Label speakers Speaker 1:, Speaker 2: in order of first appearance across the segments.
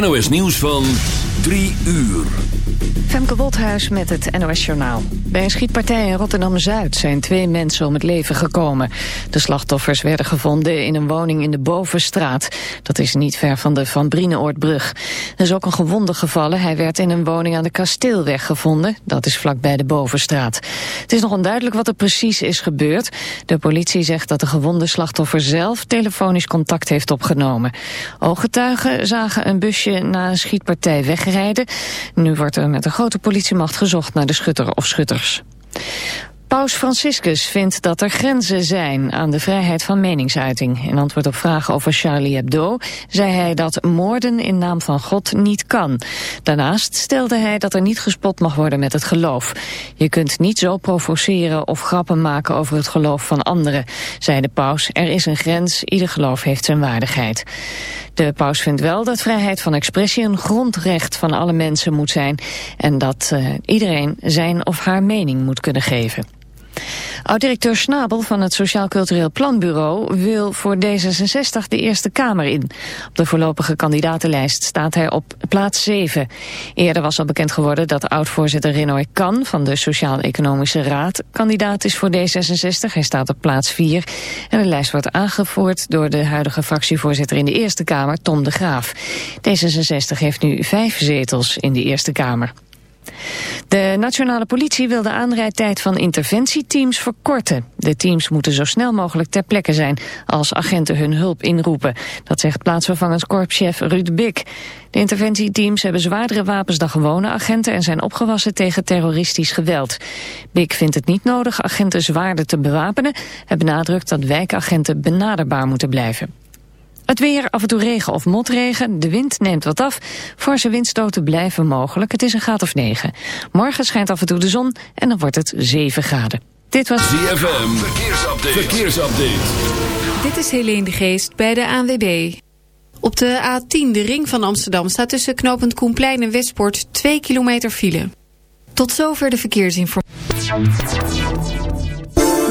Speaker 1: NOS nieuws van 3 uur.
Speaker 2: Femke Wolthuis met het NOS Journaal. Bij een schietpartij in Rotterdam-Zuid zijn twee mensen om het leven gekomen. De slachtoffers werden gevonden in een woning in de Bovenstraat. Dat is niet ver van de Van Brineoordbrug. Er is ook een gewonde gevallen. Hij werd in een woning aan de Kasteelweg gevonden. Dat is vlakbij de Bovenstraat. Het is nog onduidelijk wat er precies is gebeurd. De politie zegt dat de gewonde slachtoffer zelf telefonisch contact heeft opgenomen. Ooggetuigen zagen een busje na een schietpartij wegrijden. Nu wordt er met een grote politiemacht gezocht naar de schutter of schutters. Paus Franciscus vindt dat er grenzen zijn aan de vrijheid van meningsuiting. In antwoord op vragen over Charlie Hebdo zei hij dat moorden in naam van God niet kan. Daarnaast stelde hij dat er niet gespot mag worden met het geloof. Je kunt niet zo provoceren of grappen maken over het geloof van anderen, zei de paus. Er is een grens, ieder geloof heeft zijn waardigheid. De paus vindt wel dat vrijheid van expressie een grondrecht van alle mensen moet zijn en dat uh, iedereen zijn of haar mening moet kunnen geven. Oud-directeur Snabel van het Sociaal Cultureel Planbureau wil voor D66 de Eerste Kamer in. Op de voorlopige kandidatenlijst staat hij op plaats 7. Eerder was al bekend geworden dat oud-voorzitter Renoy Kan van de Sociaal-Economische Raad kandidaat is voor D66. Hij staat op plaats 4 en de lijst wordt aangevoerd door de huidige fractievoorzitter in de Eerste Kamer, Tom de Graaf. D66 heeft nu vijf zetels in de Eerste Kamer. De nationale politie wil de aanrijdtijd van interventieteams verkorten. De teams moeten zo snel mogelijk ter plekke zijn als agenten hun hulp inroepen. Dat zegt plaatsvervangend korpschef Ruud Bik. De interventieteams hebben zwaardere wapens dan gewone agenten... en zijn opgewassen tegen terroristisch geweld. Bik vindt het niet nodig agenten zwaarder te bewapenen. Hij benadrukt dat wijkagenten benaderbaar moeten blijven. Het weer, af en toe regen of motregen. De wind neemt wat af. Forse windstoten blijven mogelijk. Het is een graad of 9. Morgen schijnt af en toe de zon en dan wordt het 7 graden. Dit was...
Speaker 1: ZFM, verkeersupdate. verkeersupdate.
Speaker 3: Dit is Helene de Geest bij de ANWB. Op de A10, de ring van Amsterdam, staat tussen knooppunt Koenplein en Westpoort 2 kilometer file. Tot zover de verkeersinformatie.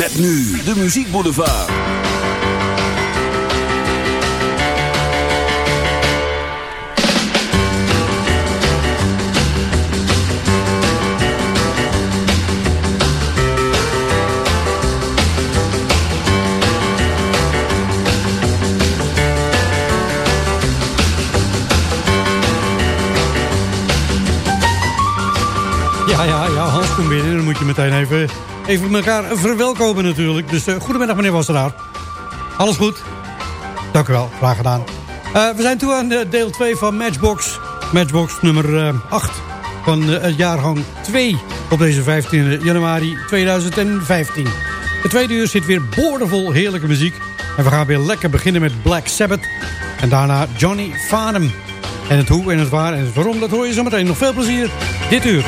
Speaker 1: Met nu de Muziek Boulevard.
Speaker 4: Ja, ja, ja, Hans komt binnen. Dan moet je meteen even even elkaar verwelkomen natuurlijk. Dus uh, goedemiddag meneer Wasseraar. Alles goed? Dank u wel, graag gedaan. Uh, we zijn toe aan deel 2 van Matchbox. Matchbox nummer 8 van het jaargang 2. op deze 15 januari 2015. De tweede uur zit weer boordevol heerlijke muziek. En we gaan weer lekker beginnen met Black Sabbath. En daarna Johnny Farnham. En het hoe en het waar en het waarom, dat hoor je zometeen. Nog veel plezier dit uur.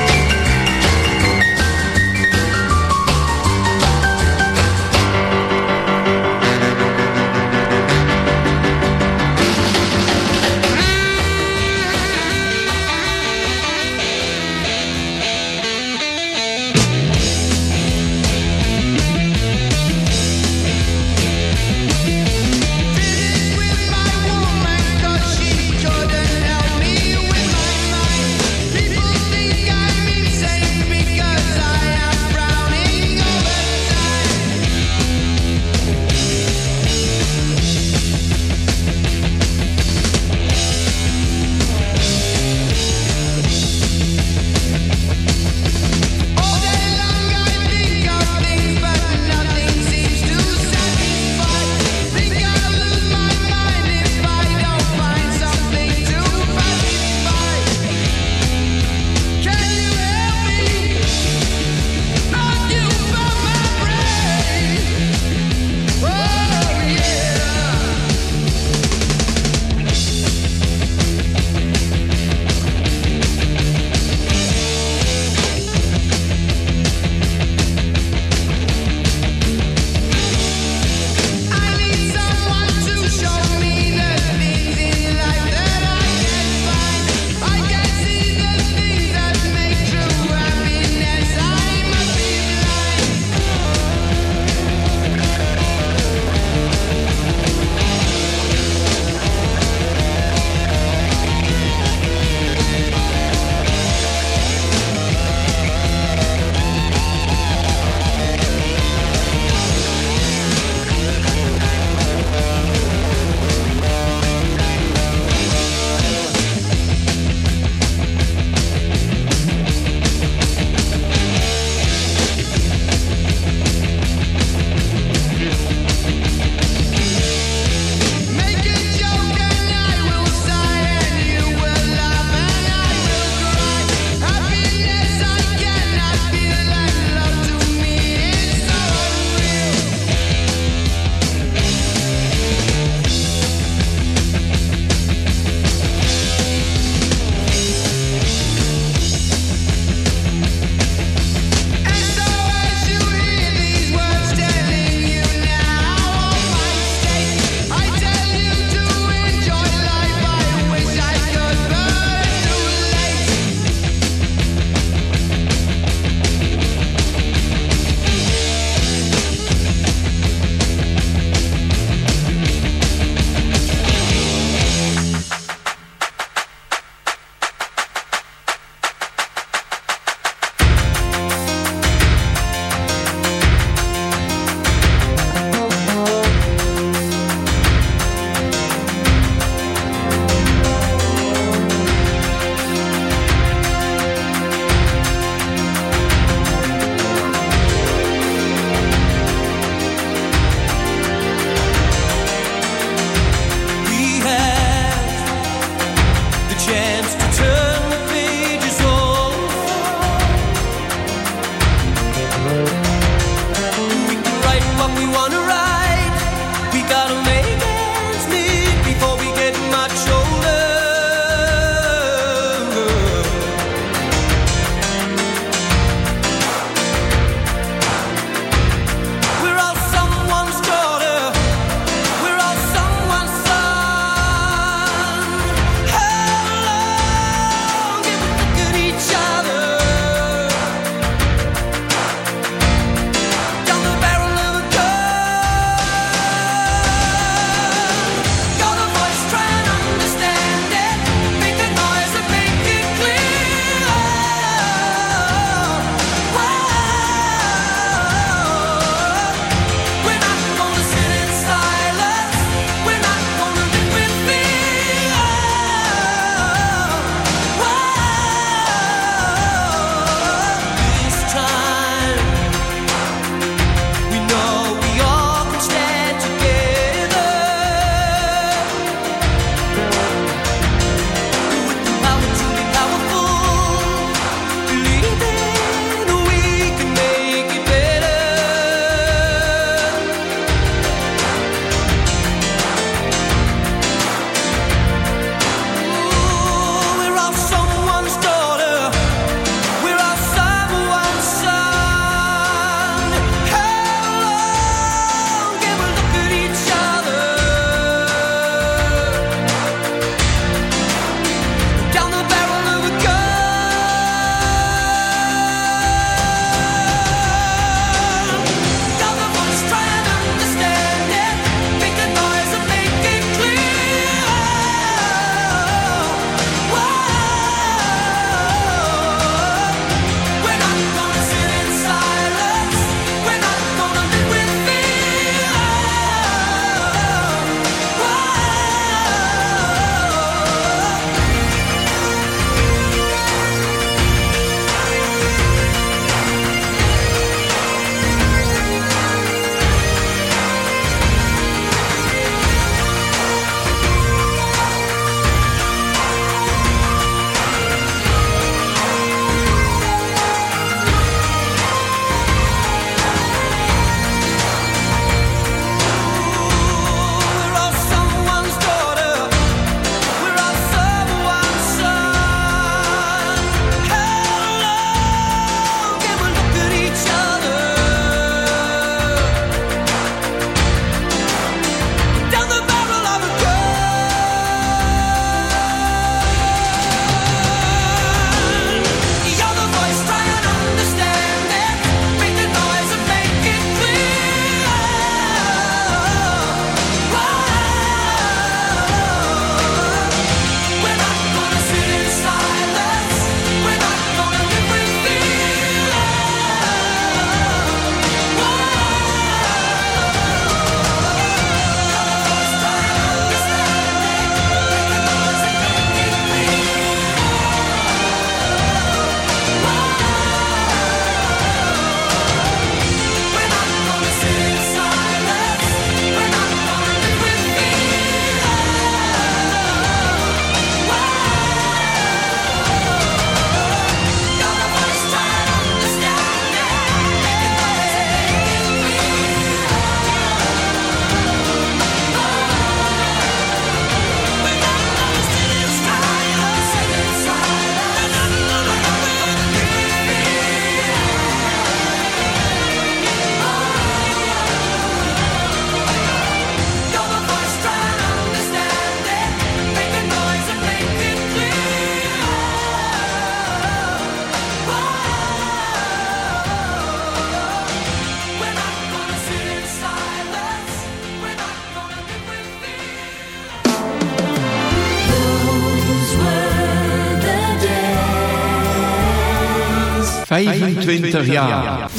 Speaker 5: 25 jaar.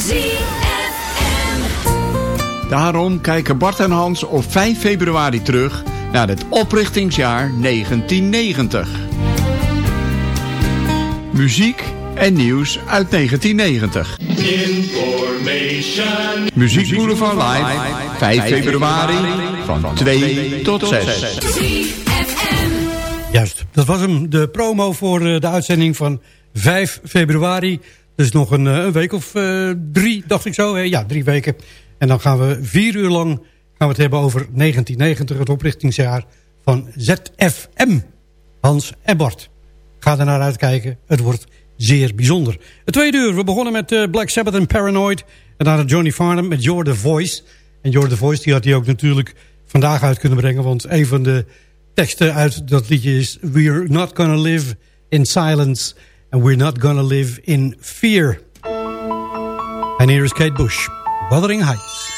Speaker 5: Daarom kijken Bart en Hans op 5 februari terug naar het oprichtingsjaar 1990. Muziek en nieuws uit 1990. Information. Muziek Boulevard Live, 5 februari van 2 tot 6.
Speaker 4: Juist, dat was hem. De promo voor eh, de uitzending van 5 februari. Dus nog een, eh, week of uh, drie, dacht ik zo. Ja, drie weken. En dan gaan we vier uur lang gaan we het hebben over 1990, het oprichtingsjaar van ZFM. Hans en Bart. Ga er naar uitkijken. Het wordt zeer bijzonder. Het tweede uur, we begonnen met uh, Black Sabbath en Paranoid. En daarna Johnny Farnham met You're the Voice. En You're the Voice, die had hij ook natuurlijk vandaag uit kunnen brengen. Want een van de teksten uit dat liedje is... We're not gonna live in silence... and we're not gonna live in fear. En hier is Kate Bush, Wuthering Heights.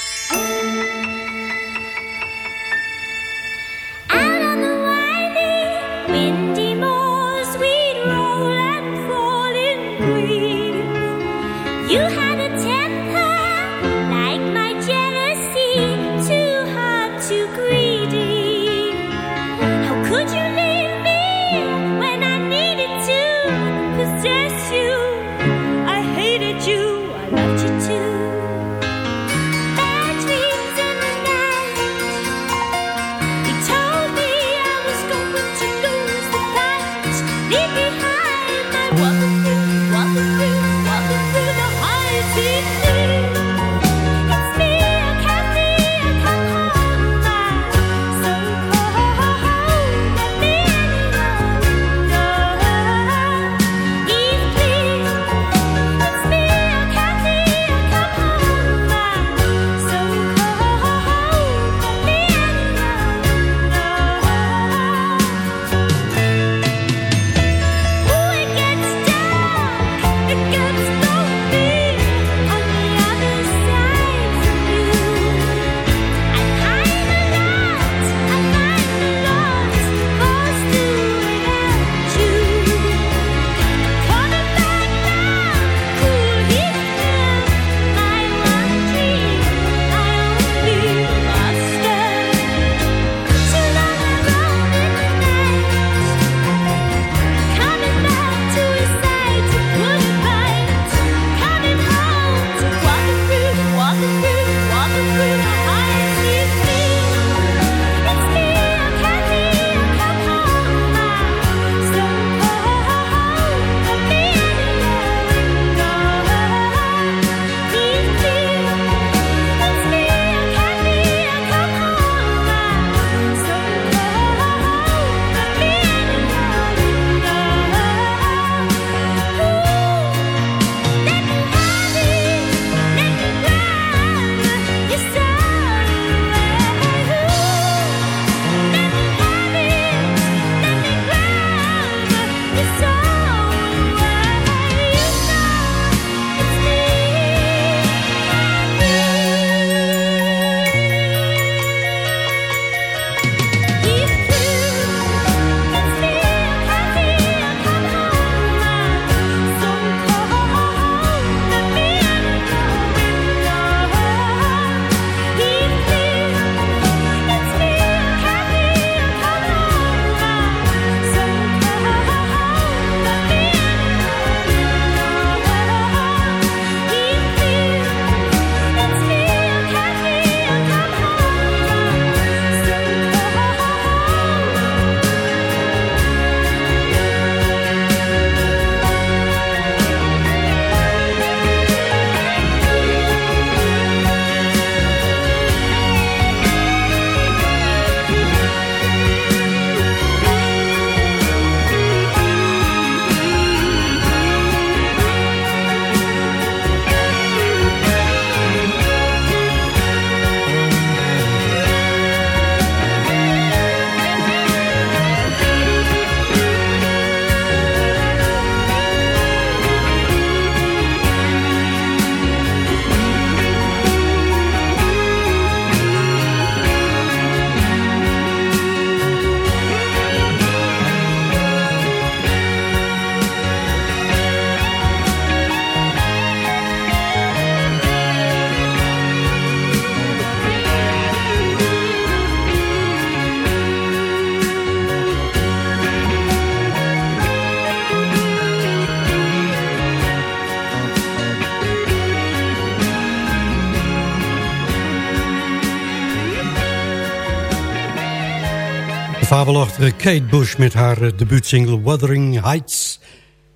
Speaker 6: Fabelachtige Kate Bush met haar eh, debuutsingle Wuthering Heights.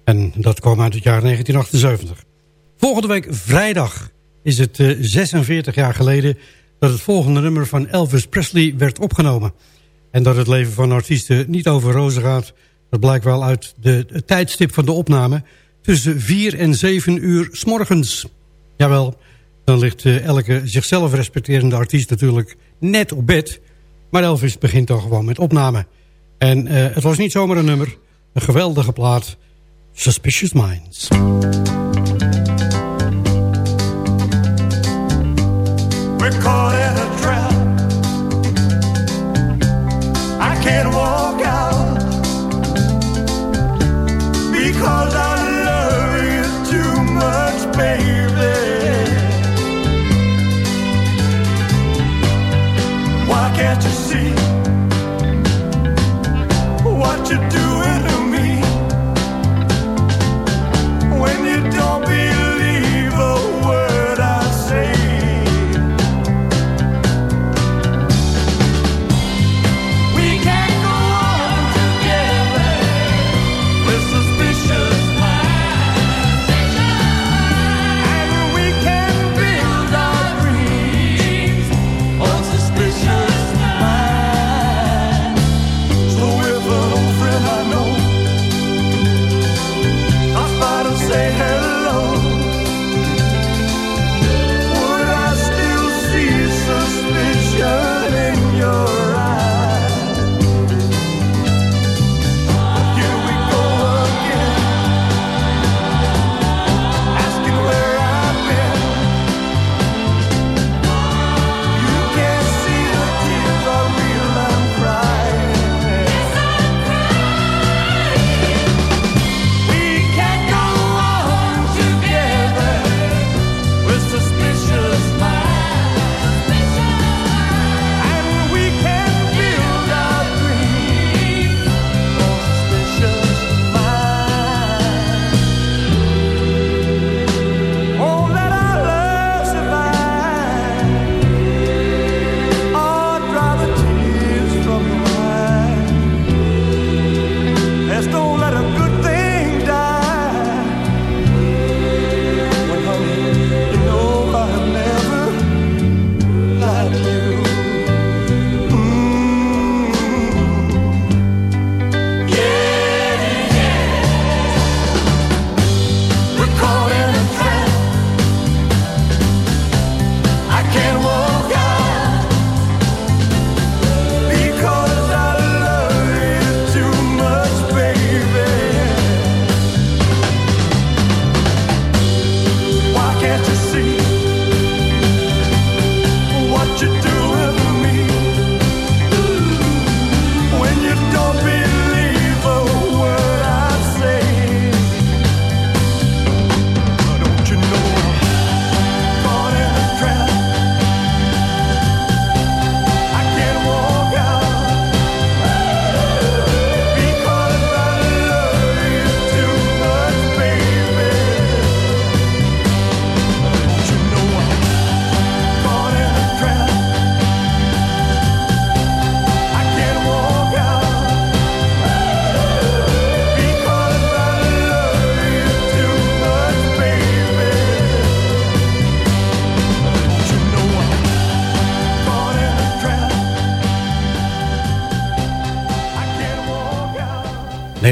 Speaker 6: En dat kwam uit het jaar 1978. Volgende week vrijdag is het 46 eh, jaar geleden... dat het volgende nummer van Elvis Presley werd opgenomen. En dat het leven van artiesten niet over rozen gaat... dat blijkt wel uit de, het tijdstip van de opname... tussen 4 en 7 uur s morgens. Jawel, dan ligt eh, elke zichzelf respecterende artiest natuurlijk net op bed... Maar Elvis begint dan gewoon met opname. En uh, het was niet zomaar een nummer. Een geweldige plaat. Suspicious Minds.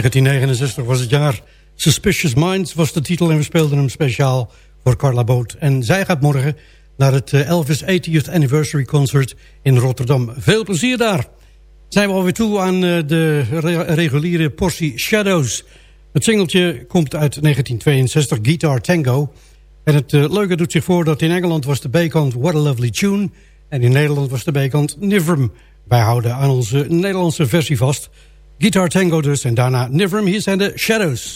Speaker 6: 1969 was het jaar. Suspicious Minds was de titel en we speelden hem speciaal voor Carla Boot. En zij gaat morgen naar het eh, Elvis 80th Anniversary Concert in Rotterdam. Veel plezier daar. Zijn we alweer toe aan eh, de re- reguliere portie Shadows. Het singeltje komt uit 1962, Guitar Tango. En het eh, leuke doet zich voor dat in Engeland was de B-kant What a Lovely Tune... en in Nederland was de B-kant Nivrum. Wij houden aan onze Nederlandse versie vast. Guitar Tango dus en daarna Nivrum. Hier zijn de Shadows.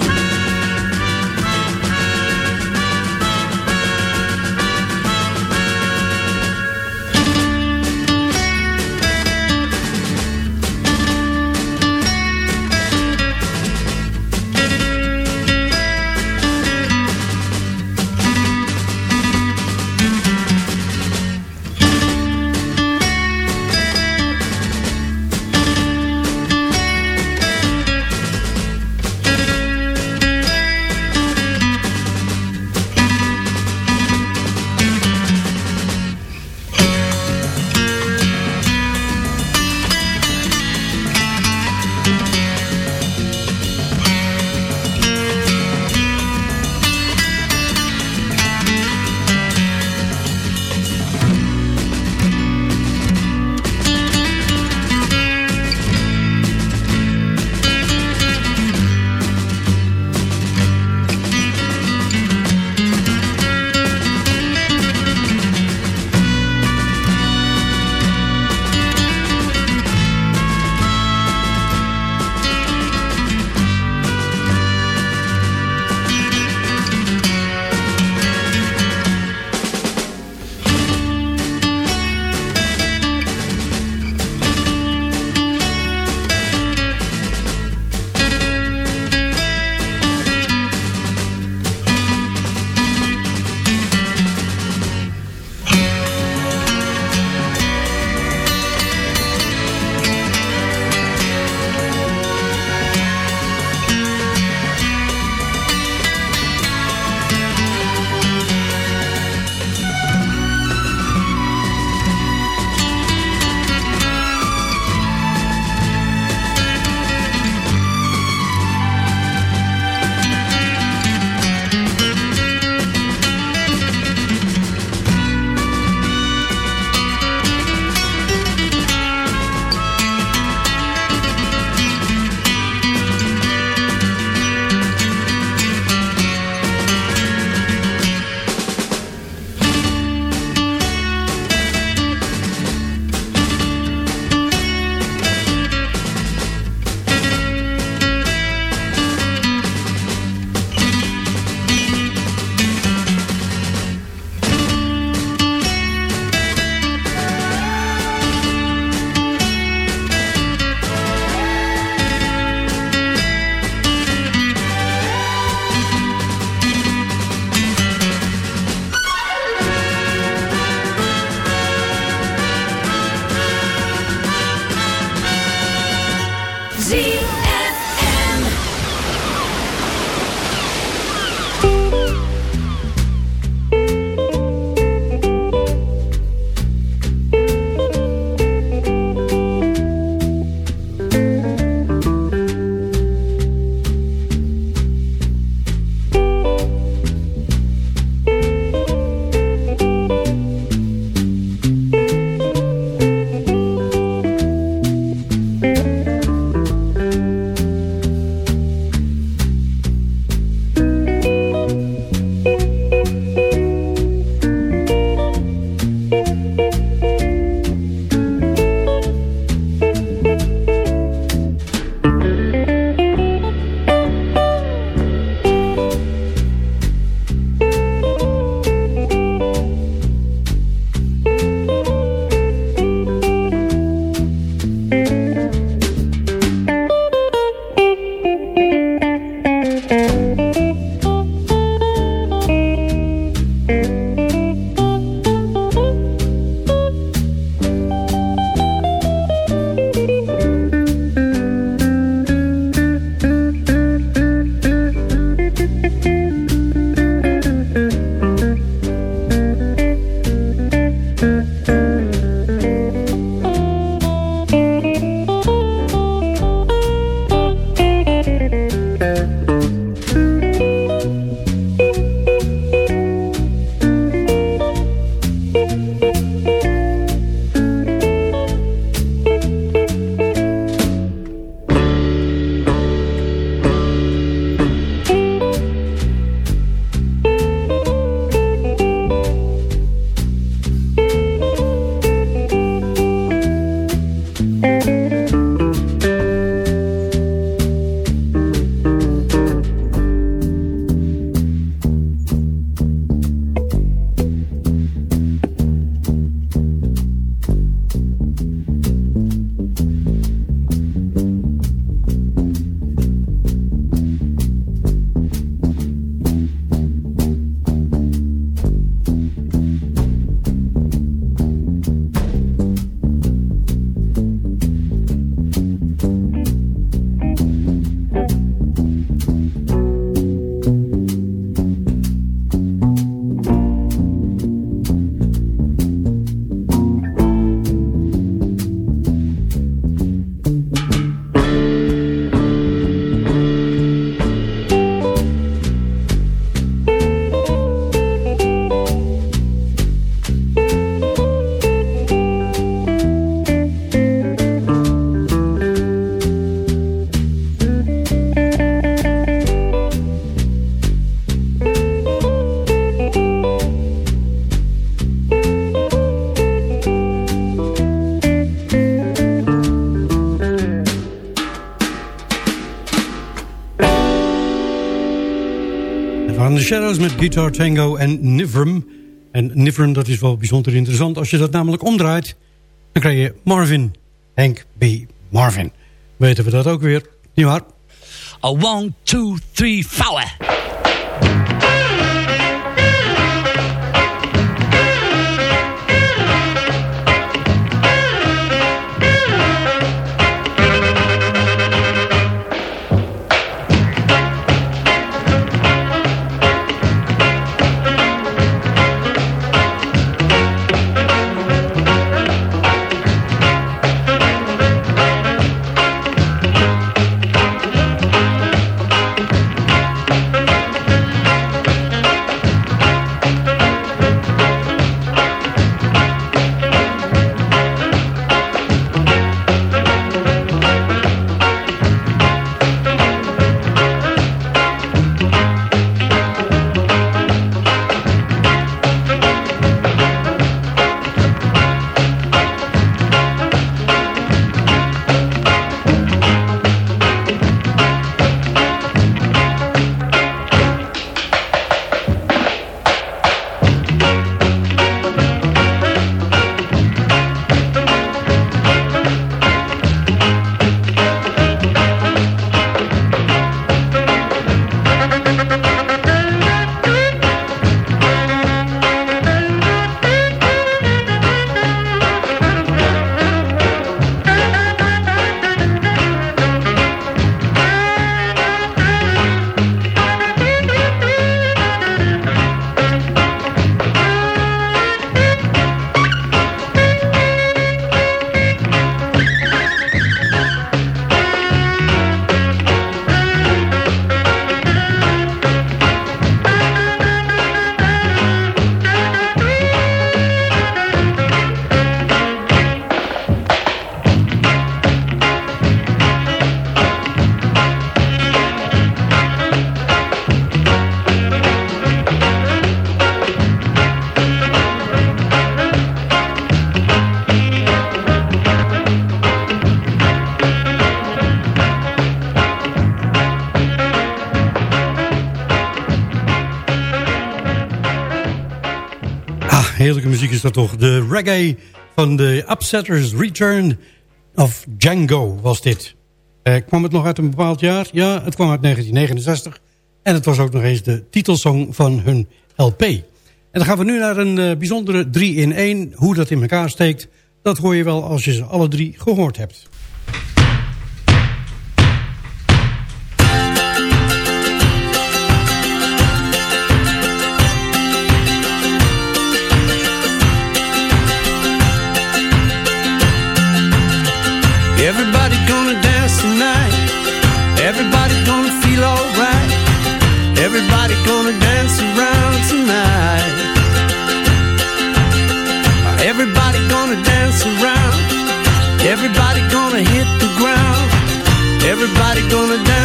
Speaker 4: Shadows met Guitar Tango en Nivrum. En Nivrum, dat is wel bijzonder interessant. Als je dat namelijk omdraait, dan krijg je Marvin. Hank B. Marvin. Weten we dat ook weer, niet waar?
Speaker 7: A one, two, three, four.
Speaker 4: Heerlijke muziek is dat toch. De reggae van de Upsetters Return of Django was dit. Eh, kwam het nog uit een bepaald jaar? Ja, het kwam uit 1969. En het was ook nog eens de titelsong van hun LP. En dan gaan we nu naar een uh, bijzondere 3 in 1. Hoe dat in elkaar steekt, dat hoor je wel als je ze alle drie gehoord hebt.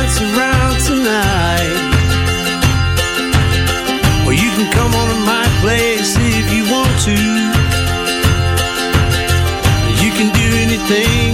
Speaker 8: Dance around tonight. Well, you can come on to my place if you want to. anything you wanna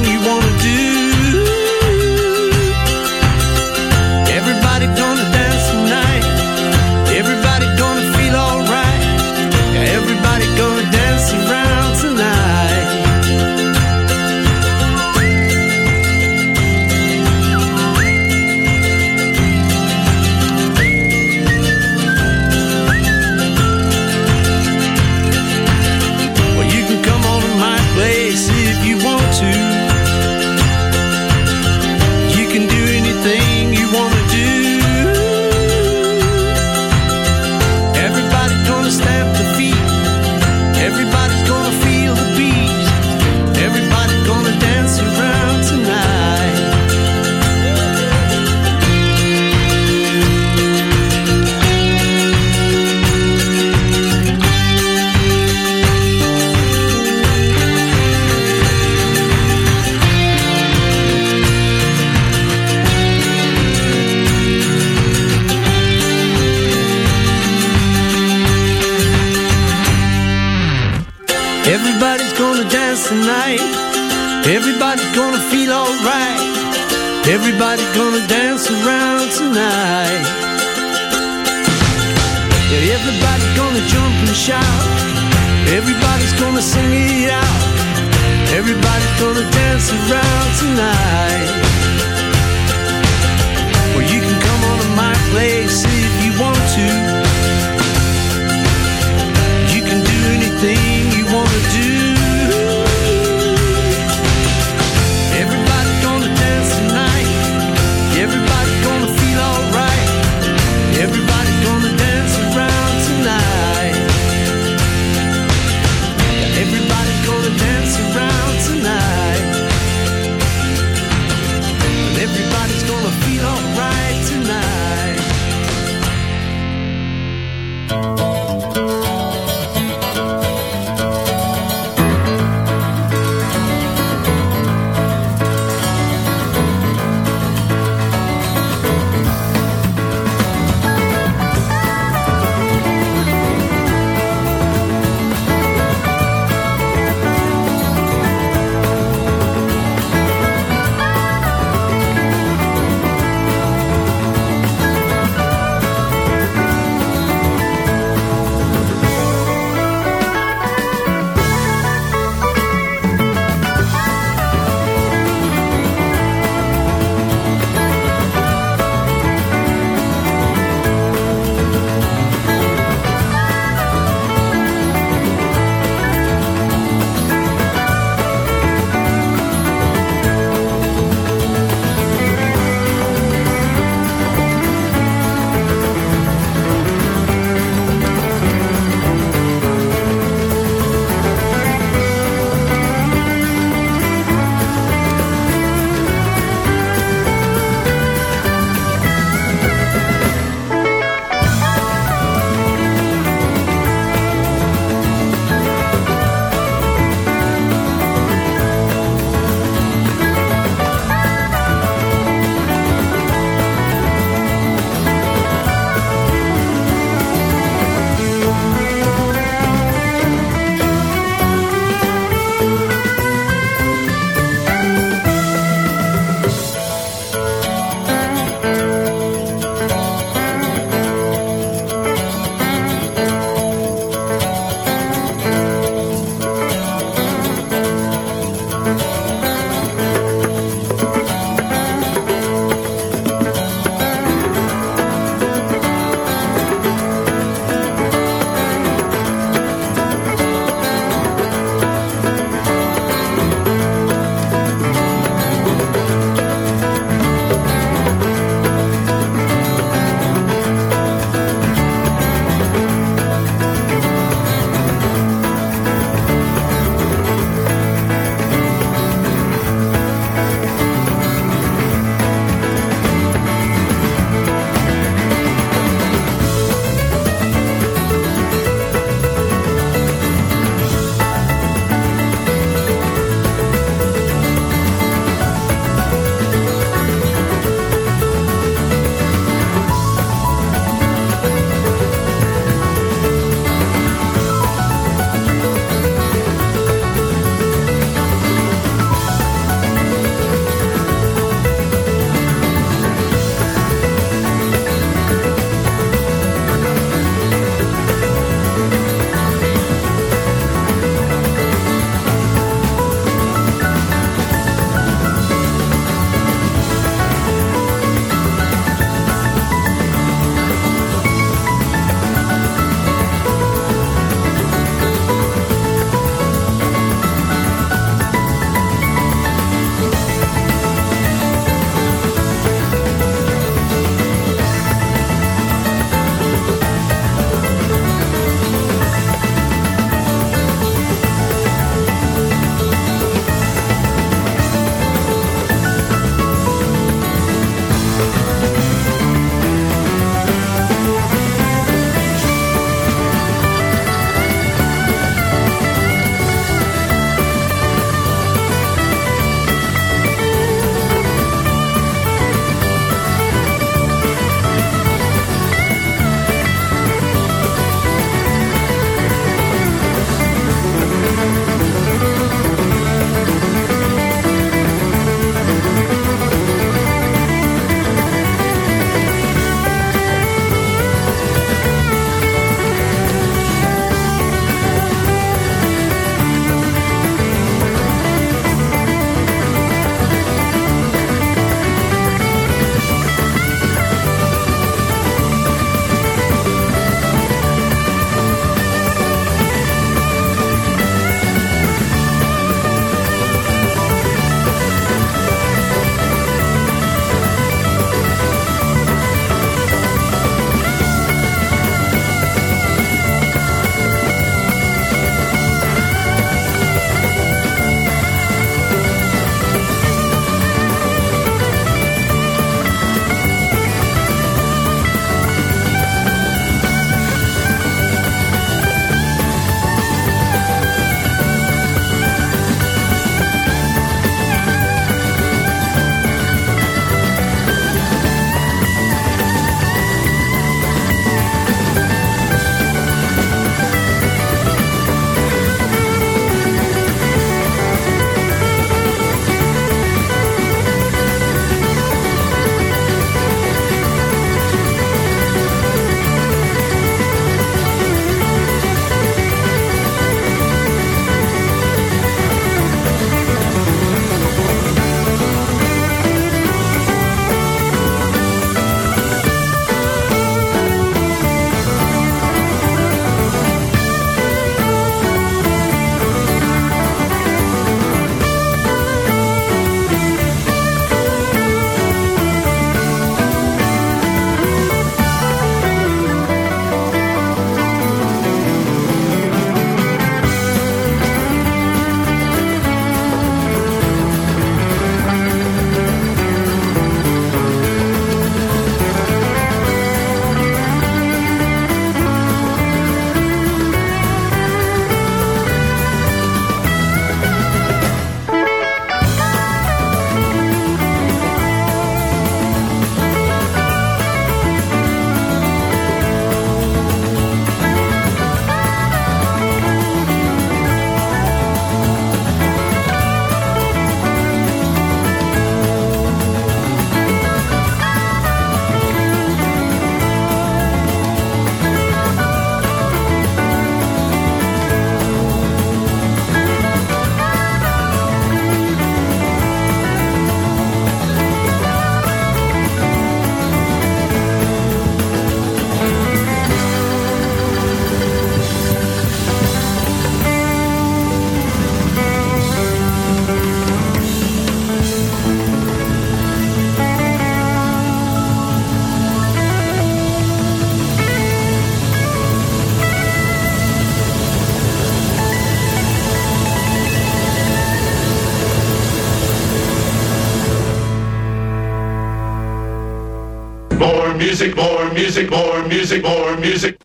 Speaker 9: music, more music, more music, more music.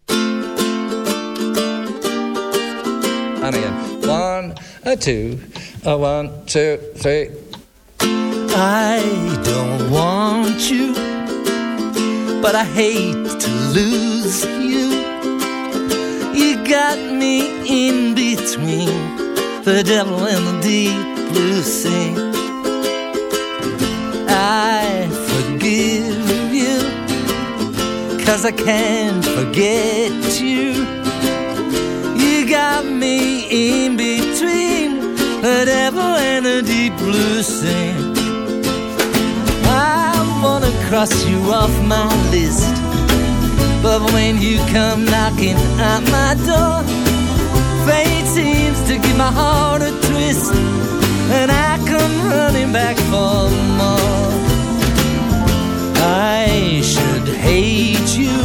Speaker 10: And again, one, a two, a one, two, three.
Speaker 11: I don't want you, but I hate to lose you. You got me in between the devil cause I can't forget you. You got me in between devil and the deep blue sea. I wanna cross you off my list, but when you come knocking at my door, fate seems to give my heart a twist, and I come running back for more. I should hate you,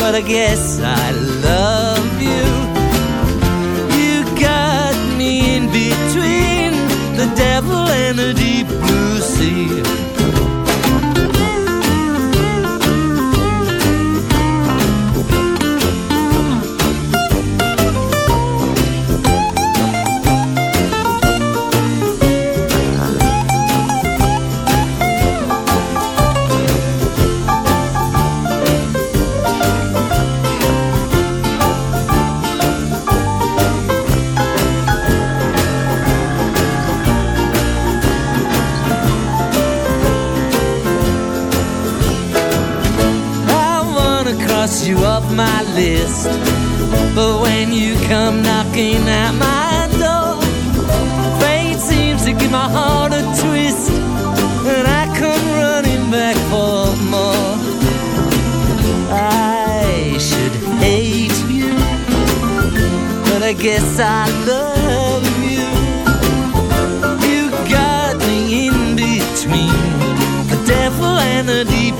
Speaker 11: but I guess I love you. You got me in between the devil and the deep blue sea. Knocking at my door, fate seems to give my heart a twist. And I come running back for more. I should hate you, but I guess I love you. You got me in between the devil and the deep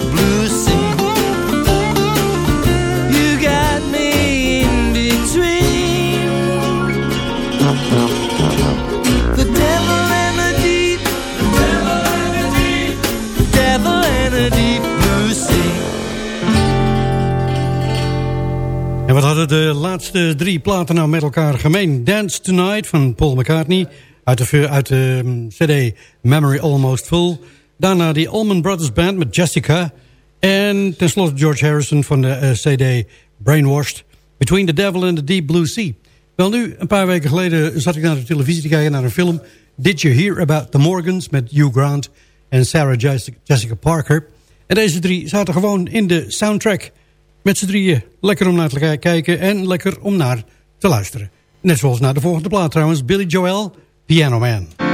Speaker 12: de laatste drie platen nou met elkaar gemeen? Dance Tonight van Paul McCartney uit de, uit de um, cd Memory Almost Full. Daarna die Allman Brothers Band met Jessica. En tenslotte George Harrison van de eh, cd Brainwashed. Between the Devil and the Deep Blue Sea. Wel nu, een paar weken geleden zat ik naar de televisie te kijken naar een film. Did You Hear About the Morgans met Hugh Grant en Sarah Jessica Parker. En deze drie zaten gewoon in de soundtrack. Met z'n drieën. Lekker om naar te kijken en lekker om naar te luisteren. Net zoals naar de volgende plaat trouwens. Billy Joel, Piano Man.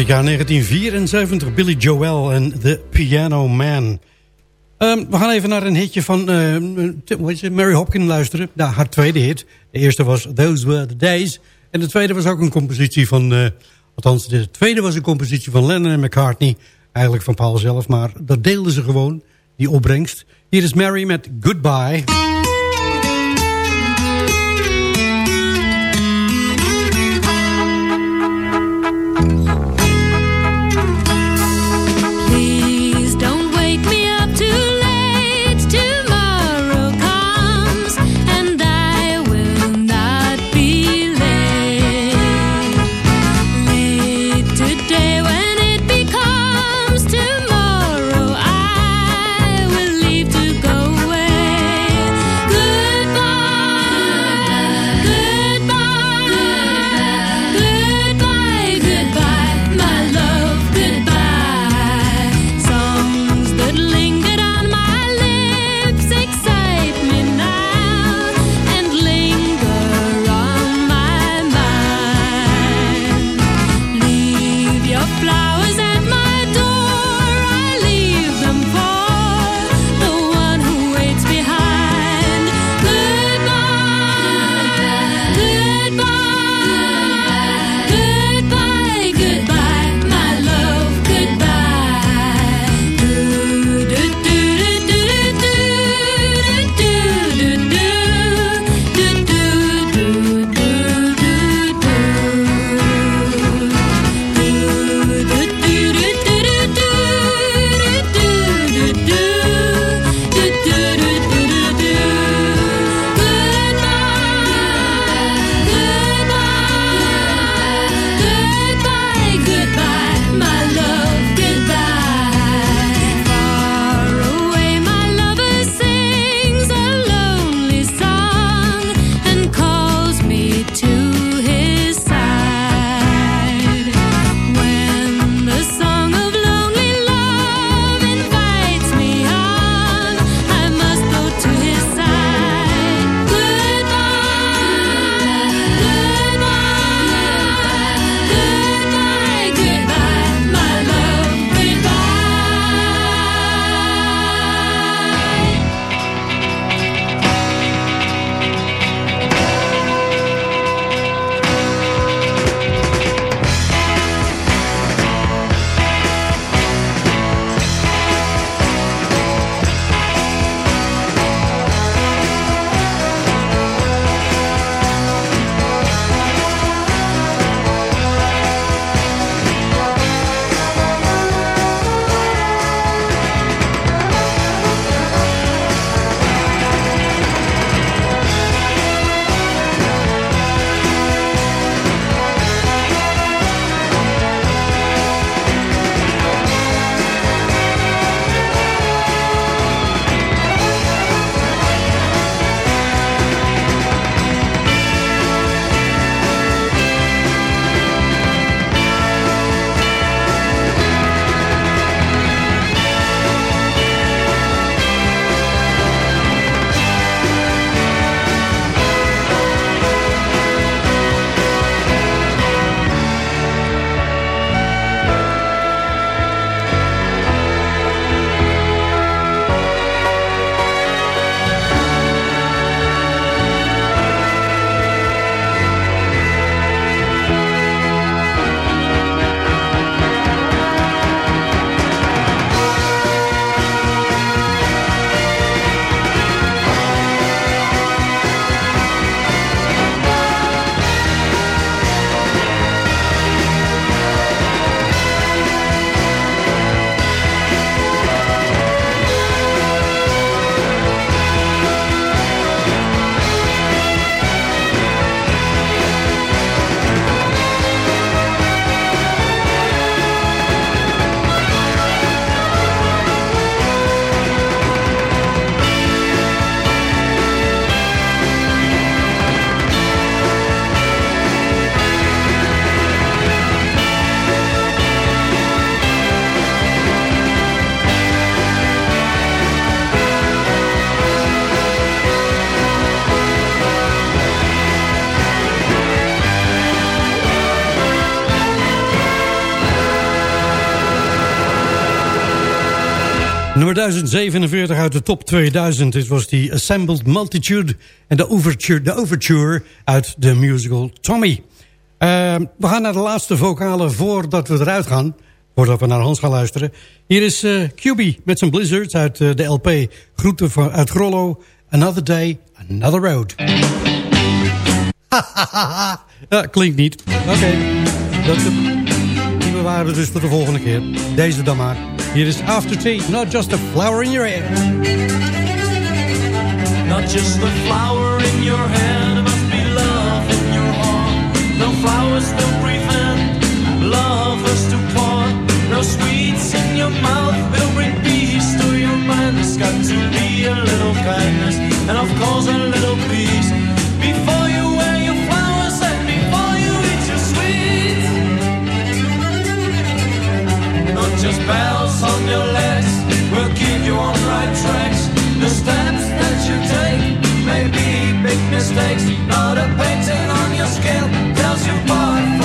Speaker 4: het jaar 1974, Billy Joel en The Piano Man. Ehm, we gaan even naar een hitje van uh, Mary Hopkin luisteren. Naar haar tweede hit. De eerste was Those Were The Days. En de tweede was ook een compositie van... Eh, althans, de tweede was een compositie van Lennon en McCartney. Eigenlijk van Paul zelf, maar dat deelden ze gewoon, die opbrengst. Hier is Mary met Goodbye. Nummer 1047 uit de top 2000. Dit was die Assembled Multitude en de overture, de overture uit de musical Tommy. Uh, we gaan naar de laatste vocalen voordat we eruit gaan. Voordat we naar Hans gaan luisteren. Hier is uh, QB met zijn Blizzards uit uh, de LP. Groeten van, uit Grollo. Another Day, Another Road. ja, klinkt niet. Oké. Okay. Bewaren dus tot de volgende keer. Deze dan maar. Hier is After Tea, not just a flower in your hair.
Speaker 8: Not just a flower in your there must be love in your heart. No flowers, no prevent lovers to part. No sweets in your mouth will bring peace to your mind. There's got to be a little kindness, and of course a little peace. Bells on your legs will keep you on right tracks. The steps that you take may be big mistakes. Not a painting on your scale tells you apart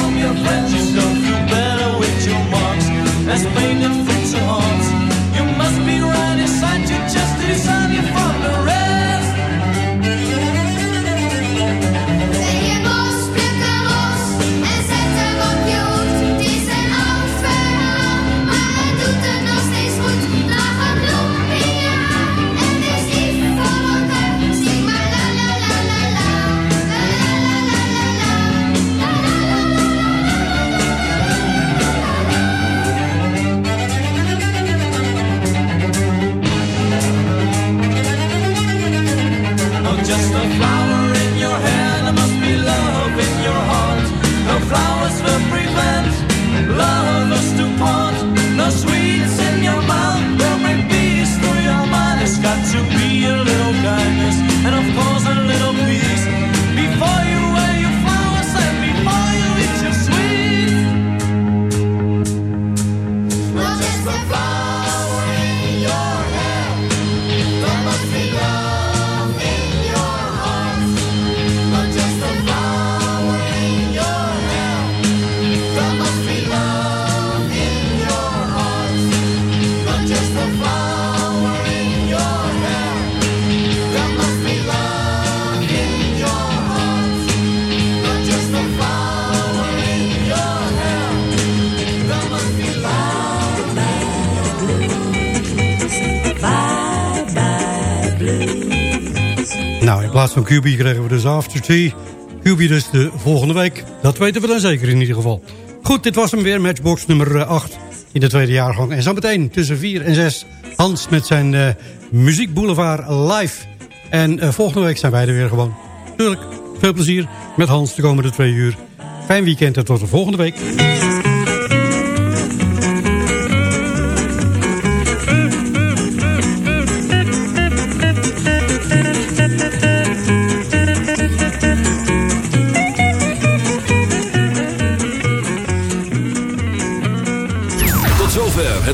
Speaker 4: QB krijgen we dus After Tea. QB dus de volgende week. Dat weten we dan zeker in ieder geval. Goed, dit was hem weer. Matchbox nummer 8 in de tweede jaargang. En zo meteen tussen 4 en 6 Hans met zijn uh, Muziek Boulevard live. En uh, volgende week zijn wij er weer gewoon. Tuurlijk, veel plezier met Hans de komende twee uur. Fijn weekend en tot de volgende week.